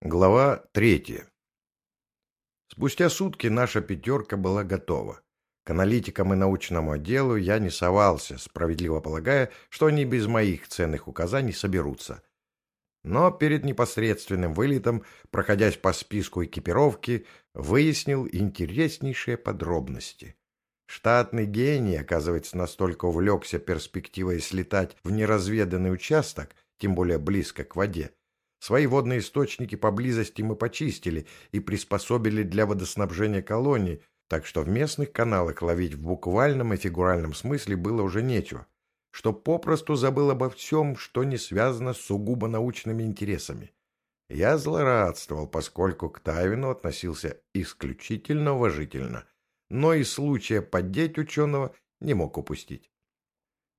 Глава третья. Спустя сутки наша пятерка была готова. К аналитикам и научному отделу я не совался, справедливо полагая, что они без моих ценных указаний соберутся. Но перед непосредственным вылетом, проходясь по списку экипировки, выяснил интереснейшие подробности. Штатный гений, оказывается, настолько увлекся перспективой слетать в неразведанный участок, тем более близко к воде, Свои водные источники поблизости мы почистили и приспособили для водоснабжения колонии, так что в местных каналах ловить в буквальном и фигуральном смысле было уже нечего, что попросту забыл обо всем, что не связано с сугубо научными интересами. Я злорадствовал, поскольку к Тайвину относился исключительно уважительно, но и случая поддеть ученого не мог упустить.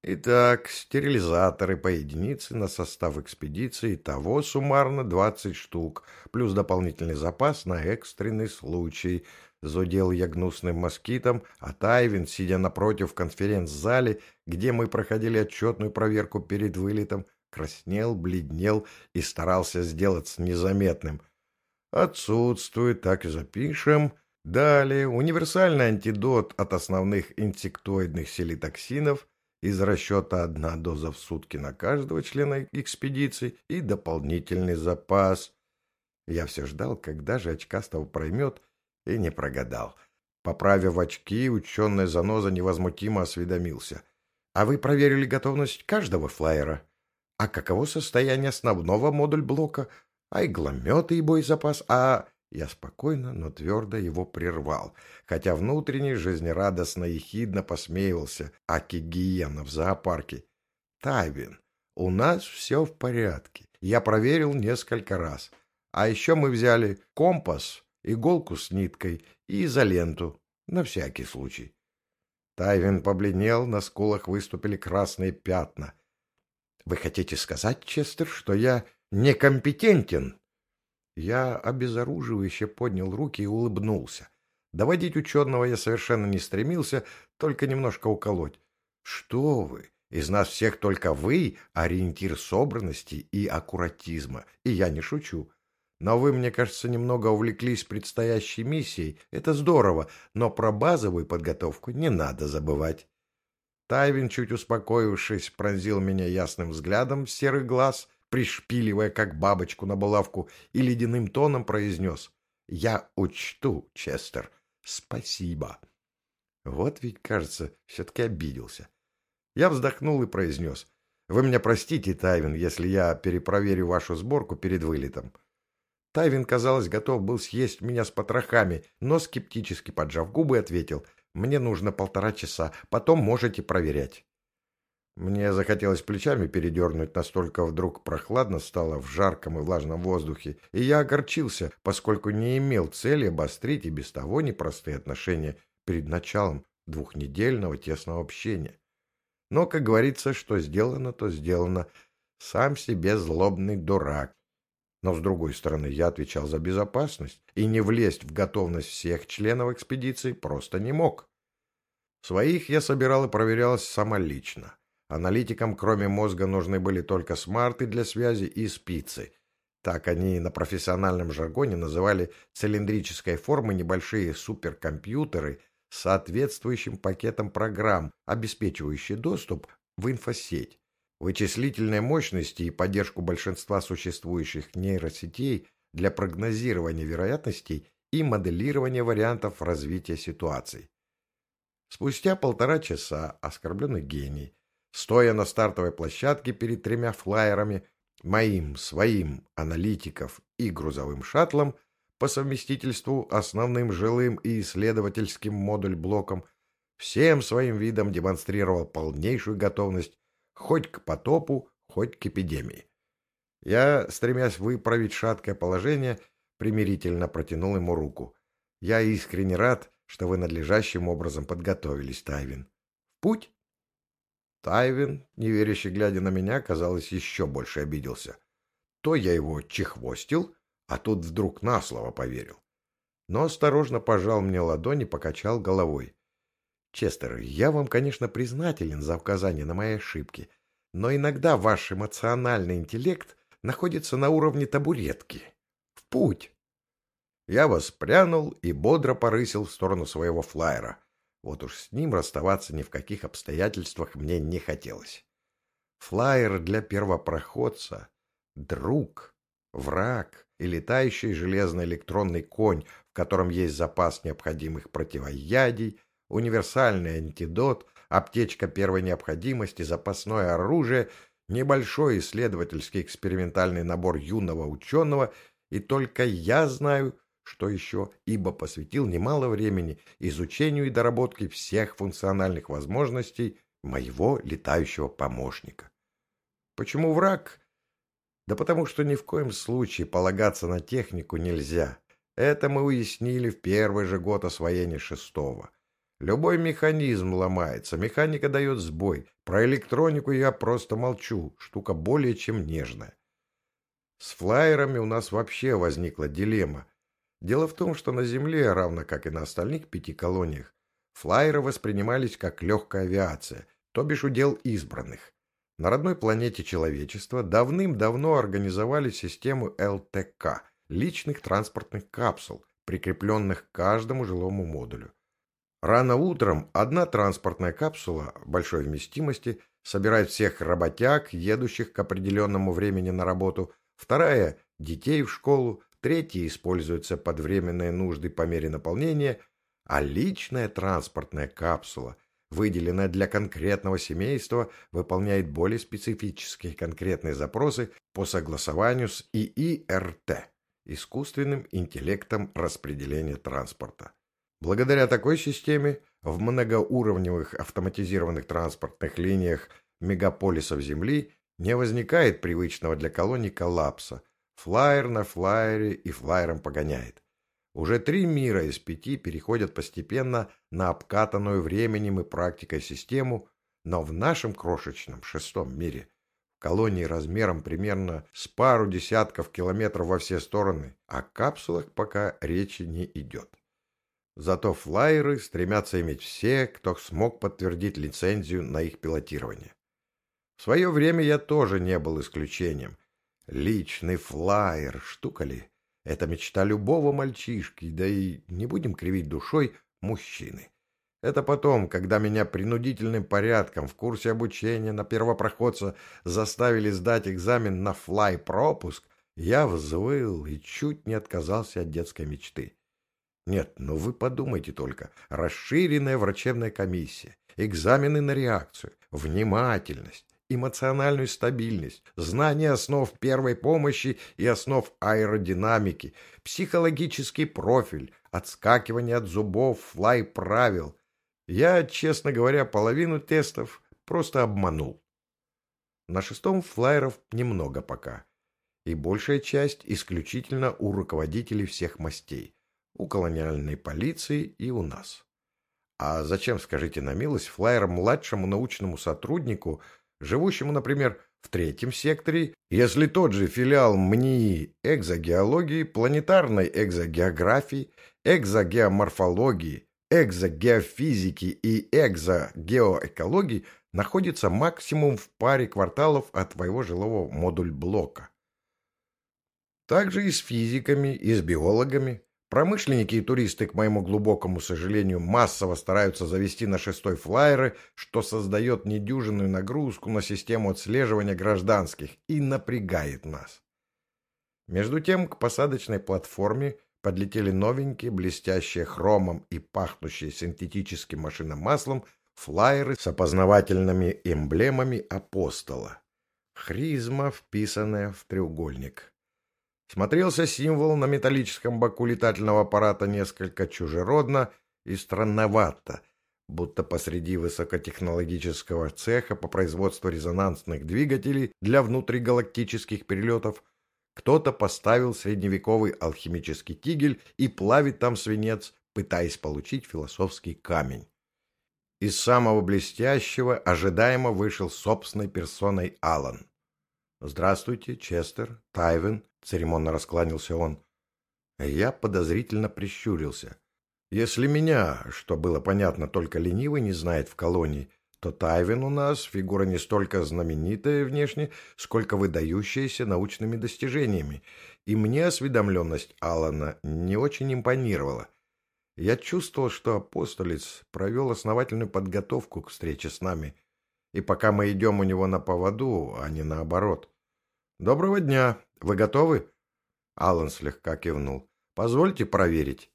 Итак, стерилизаторы по единице на состав экспедиции, того суммарно 20 штук, плюс дополнительный запас на экстренный случай. Зудел я гнусным москитом, а Тайвин, сидя напротив в конференц-зале, где мы проходили отчетную проверку перед вылетом, краснел, бледнел и старался сделаться незаметным. Отсутствует, так и запишем. Далее, универсальный антидот от основных инсектоидных селитоксинов – из расчета одна доза в сутки на каждого члена экспедиции и дополнительный запас. Я все ждал, когда же очкастого проймет, и не прогадал. Поправив очки, ученый заноза невозмутимо осведомился. «А вы проверили готовность каждого флайера? А каково состояние основного модуль блока? А иглометы и боезапас? А...» Я спокойно, но твердо его прервал, хотя внутренне жизнерадостно и хидно посмеивался аки гиена в зоопарке. «Тайвин, у нас все в порядке. Я проверил несколько раз. А еще мы взяли компас, иголку с ниткой и изоленту, на всякий случай». Тайвин побледнел, на скулах выступили красные пятна. «Вы хотите сказать, Честер, что я некомпетентен?» Я обезоруживающе поднял руки и улыбнулся. Доводить ученого я совершенно не стремился, только немножко уколоть. Что вы? Из нас всех только вы — ориентир собранности и аккуратизма. И я не шучу. Но вы, мне кажется, немного увлеклись предстоящей миссией. Это здорово, но про базовую подготовку не надо забывать. Тайвин, чуть успокоившись, пронзил меня ясным взглядом серый глаз — пришпиливая как бабочку на булавку, и ледяным тоном произнес «Я учту, Честер, спасибо». Вот ведь, кажется, все-таки обиделся. Я вздохнул и произнес «Вы меня простите, Тайвин, если я перепроверю вашу сборку перед вылетом». Тайвин, казалось, готов был съесть меня с потрохами, но скептически поджав губы ответил «Мне нужно полтора часа, потом можете проверять». Мне захотелось плечами передернуть, настолько вдруг прохладно стало в жарком и влажном воздухе, и я огорчился, поскольку не имел цели обострить и без того непростые отношения перед началом двухнедельного тесного общения. Но, как говорится, что сделано, то сделано. Сам себе злобный дурак. Но, с другой стороны, я отвечал за безопасность, и не влезть в готовность всех членов экспедиции просто не мог. Своих я собирал и проверял самолично. Аналитикам, кроме мозга, нужны были только смарты для связи и спицы. Так они на профессиональном жаргоне называли цилиндрической формы небольшие суперкомпьютеры с соответствующим пакетом программ, обеспечивающие доступ в инфосеть. Вычислительной мощности и поддержку большинства существующих нейросетей для прогнозирования вероятностей и моделирования вариантов развития ситуаций. Спустя полтора часа оскорбленный гений Стоя на стартовой площадке перед тремя флайерами, моим, своим, аналитиков и грузовым шаттлом, по совместительству основным жилым и исследовательским модуль-блоком, всем своим видом демонстрировал полнейшую готовность хоть к потопу, хоть к эпидемии. Я, стремясь выправить шаткое положение, примирительно протянул ему руку. Я искренне рад, что вы надлежащим образом подготовились, Тайвин. В путь? Тайвин, неверяще глядя на меня, казалось, еще больше обиделся. То я его чехвостил, а тут вдруг на слово поверил. Но осторожно пожал мне ладони и покачал головой. «Честер, я вам, конечно, признателен за указание на мои ошибки, но иногда ваш эмоциональный интеллект находится на уровне табуретки. В путь!» Я воспрянул и бодро порысил в сторону своего флайера. Вот уж с ним расставаться ни в каких обстоятельствах мне не хотелось. Флайер для первопроходца — друг, враг и летающий железный электронный конь, в котором есть запас необходимых противоядий, универсальный антидот, аптечка первой необходимости, запасное оружие, небольшой исследовательский экспериментальный набор юного ученого, и только я знаю, что еще, ибо посвятил немало времени изучению и доработке всех функциональных возможностей моего летающего помощника. Почему враг? Да потому что ни в коем случае полагаться на технику нельзя. Это мы уяснили в первый же год освоения шестого. Любой механизм ломается, механика дает сбой. Про электронику я просто молчу, штука более чем нежная. С флайерами у нас вообще возникла дилемма. Дело в том, что на Земле, равно как и на остальных пяти колониях, флайеры воспринимались как легкая авиация, то бишь удел избранных. На родной планете человечества давным-давно организовали систему ЛТК – личных транспортных капсул, прикрепленных к каждому жилому модулю. Рано утром одна транспортная капсула большой вместимости собирает всех работяг, едущих к определенному времени на работу, вторая – детей в школу, третья используется под временные нужды по мере наполнения, а личная транспортная капсула, выделенная для конкретного семейства, выполняет более специфические конкретные запросы по согласованию с ИИРТ – искусственным интеллектом распределения транспорта. Благодаря такой системе в многоуровневых автоматизированных транспортных линиях мегаполисов Земли не возникает привычного для колоний коллапса, Флайер на флайере и флайером погоняет. Уже три мира из пяти переходят постепенно на обкатанную временем и практикой систему, но в нашем крошечном шестом мире, в колонии размером примерно с пару десятков километров во все стороны, о капсулах пока речи не идет. Зато флайеры стремятся иметь все, кто смог подтвердить лицензию на их пилотирование. В свое время я тоже не был исключением – Личный флайер, штука ли? Это мечта любого мальчишки, да и, не будем кривить душой, мужчины. Это потом, когда меня принудительным порядком в курсе обучения на первопроходца заставили сдать экзамен на флай-пропуск, я взвыл и чуть не отказался от детской мечты. Нет, ну вы подумайте только. Расширенная врачебная комиссия, экзамены на реакцию, внимательность, эмоциональную стабильность, знание основ первой помощи и основ аэродинамики, психологический профиль, отскакивание от зубов, флай-правил. Я, честно говоря, половину тестов просто обманул. На шестом флайеров немного пока. И большая часть исключительно у руководителей всех мастей. У колониальной полиции и у нас. А зачем, скажите на милость, флайер младшему научному сотруднику – живущему, например, в третьем секторе, если тот же филиал МНИИ экзогеологии, планетарной экзогеографии, экзогеоморфологии, экзогеофизики и экзогеоэкологии находится максимум в паре кварталов от твоего жилого модуль-блока. Также и с физиками, и с биологами. Промышленники и туристы, к моему глубокому сожалению, массово стараются завести на шестой флайеры, что создает недюжинную нагрузку на систему отслеживания гражданских и напрягает нас. Между тем к посадочной платформе подлетели новенькие, блестящие хромом и пахнущие синтетическим машиномаслом флайеры с опознавательными эмблемами апостола. Хризма, вписанная в треугольник. Смотрелся символ на металлическом боку летательного аппарата несколько чужеродно и странновато, будто посреди высокотехнологического цеха по производству резонансных двигателей для внутригалактических перелетов кто-то поставил средневековый алхимический тигель и плавит там свинец, пытаясь получить философский камень. Из самого блестящего ожидаемо вышел собственной персоной Алан. «Здравствуйте, Честер, Тайвен», — церемонно раскланялся он. Я подозрительно прищурился. Если меня, что было понятно, только ленивый не знает в колонии, то Тайвин у нас фигура не столько знаменитая внешне, сколько выдающаяся научными достижениями, и мне осведомленность Алана не очень импонировала. Я чувствовал, что апостолец провел основательную подготовку к встрече с нами, и пока мы идем у него на поводу, а не наоборот. «Доброго дня! Вы готовы?» Алан слегка кивнул. «Позвольте проверить».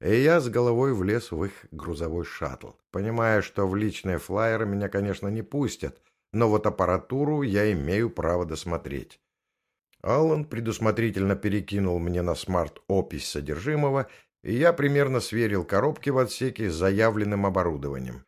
И я с головой влез в их грузовой шаттл, понимая, что в личные флайеры меня, конечно, не пустят, но вот аппаратуру я имею право досмотреть. Аллан предусмотрительно перекинул мне на смарт опись содержимого, и я примерно сверил коробки в отсеке с заявленным оборудованием.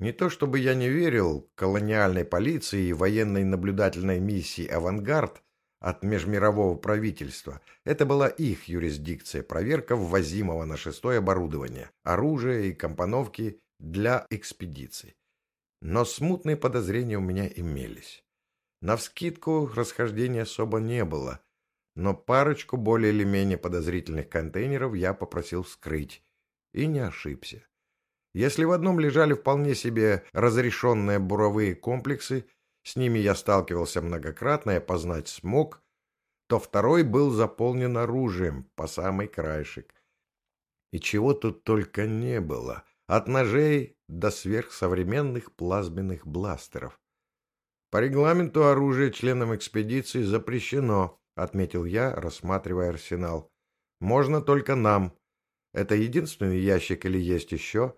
Не то чтобы я не верил колониальной полиции и военной наблюдательной миссии «Авангард», от межмирового правительства. Это была их юрисдикция, проверка ввозимого на шестое оборудования, оружия и компоновки для экспедиций. Но смутные подозрения у меня имелись. Навскидку расхождения особо не было, но парочку более или менее подозрительных контейнеров я попросил вскрыть. И не ошибся. Если в одном лежали вполне себе разрешенные буровые комплексы, с ними я сталкивался многократно и опознать смог, то второй был заполнен оружием по самый краешек. И чего тут только не было, от ножей до сверхсовременных плазменных бластеров. По регламенту оружие членам экспедиции запрещено, отметил я, рассматривая арсенал. Можно только нам. Это единственный ящик или есть еще?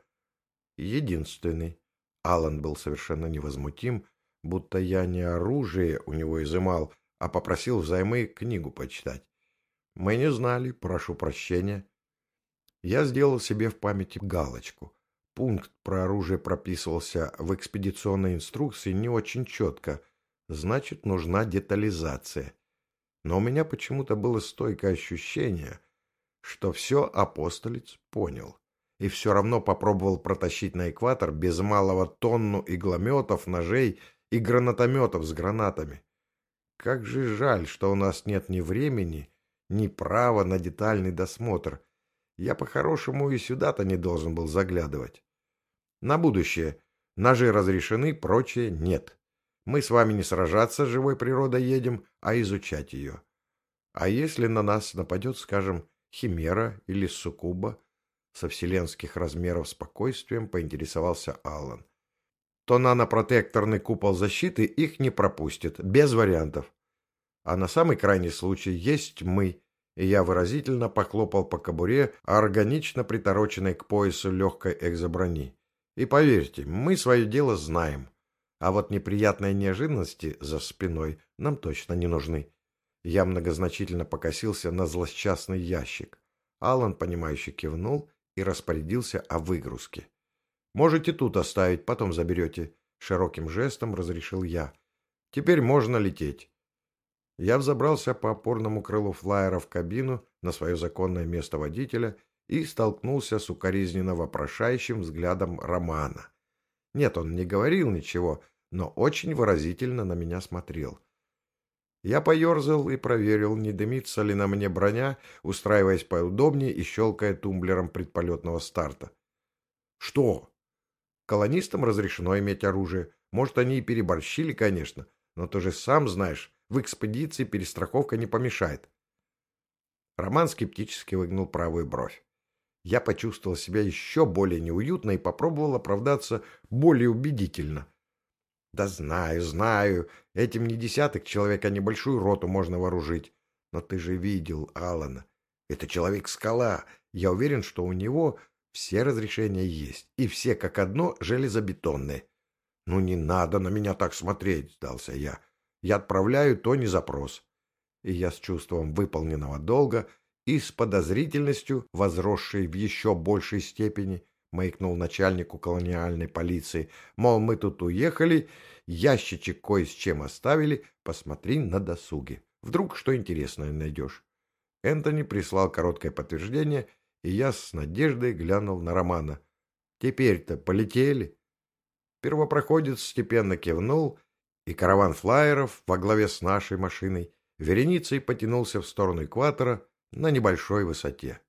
Единственный. Алан был совершенно невозмутим, будто я не оружие у него изымал, а попросил взаймы книгу почитать. Мы не знали, прошу прощения. Я сделал себе в памяти галочку. Пункт про оружие прописывался в экспедиционной инструкции не очень четко, значит, нужна детализация. Но у меня почему-то было стойкое ощущение, что все апостолец понял и все равно попробовал протащить на экватор без малого тонну иглометов, ножей и гранатометов с гранатами. Как же жаль, что у нас нет ни времени, ни права на детальный досмотр. Я по-хорошему и сюда-то не должен был заглядывать. На будущее. Ножи разрешены, прочее нет. Мы с вами не сражаться с живой природой едем, а изучать ее. А если на нас нападет, скажем, химера или суккуба, со вселенских размеров спокойствием поинтересовался Аллан то нанопротекторный купол защиты их не пропустит, без вариантов. А на самый крайний случай есть мы, и я выразительно похлопал по кобуре, органично притороченной к поясу легкой экзоброни. И поверьте, мы свое дело знаем. А вот неприятные неожиданности за спиной нам точно не нужны. Я многозначительно покосился на злосчастный ящик. Алан, понимающе кивнул и распорядился о выгрузке. Можете тут оставить, потом заберете. Широким жестом разрешил я. Теперь можно лететь. Я взобрался по опорному крылу флайера в кабину на свое законное место водителя и столкнулся с укоризненно вопрошающим взглядом Романа. Нет, он не говорил ничего, но очень выразительно на меня смотрел. Я поерзал и проверил, не дымится ли на мне броня, устраиваясь поудобнее и щелкая тумблером предполетного старта. «Что?» Колонистам разрешено иметь оружие. Может, они и переборщили, конечно, но ты же сам знаешь, в экспедиции перестраховка не помешает. Роман скептически выгнул правую бровь. Я почувствовал себя еще более неуютно и попробовал оправдаться более убедительно. Да знаю, знаю, этим не десяток человек, а небольшую роту можно вооружить. Но ты же видел Алана. Это человек-скала. Я уверен, что у него все разрешения есть, и все как одно железобетонные. «Ну не надо на меня так смотреть», — сдался я. «Я отправляю то не запрос». И я с чувством выполненного долга и с подозрительностью, возросшей в еще большей степени, маякнул начальнику колониальной полиции, мол, мы тут уехали, ящичек кое с чем оставили, посмотри на досуге. Вдруг что интересное найдешь. Энтони прислал короткое подтверждение — и я с надеждой глянул на Романа. «Теперь-то полетели?» Первопроходец степенно кивнул, и караван флайеров во главе с нашей машиной вереницей потянулся в сторону экватора на небольшой высоте.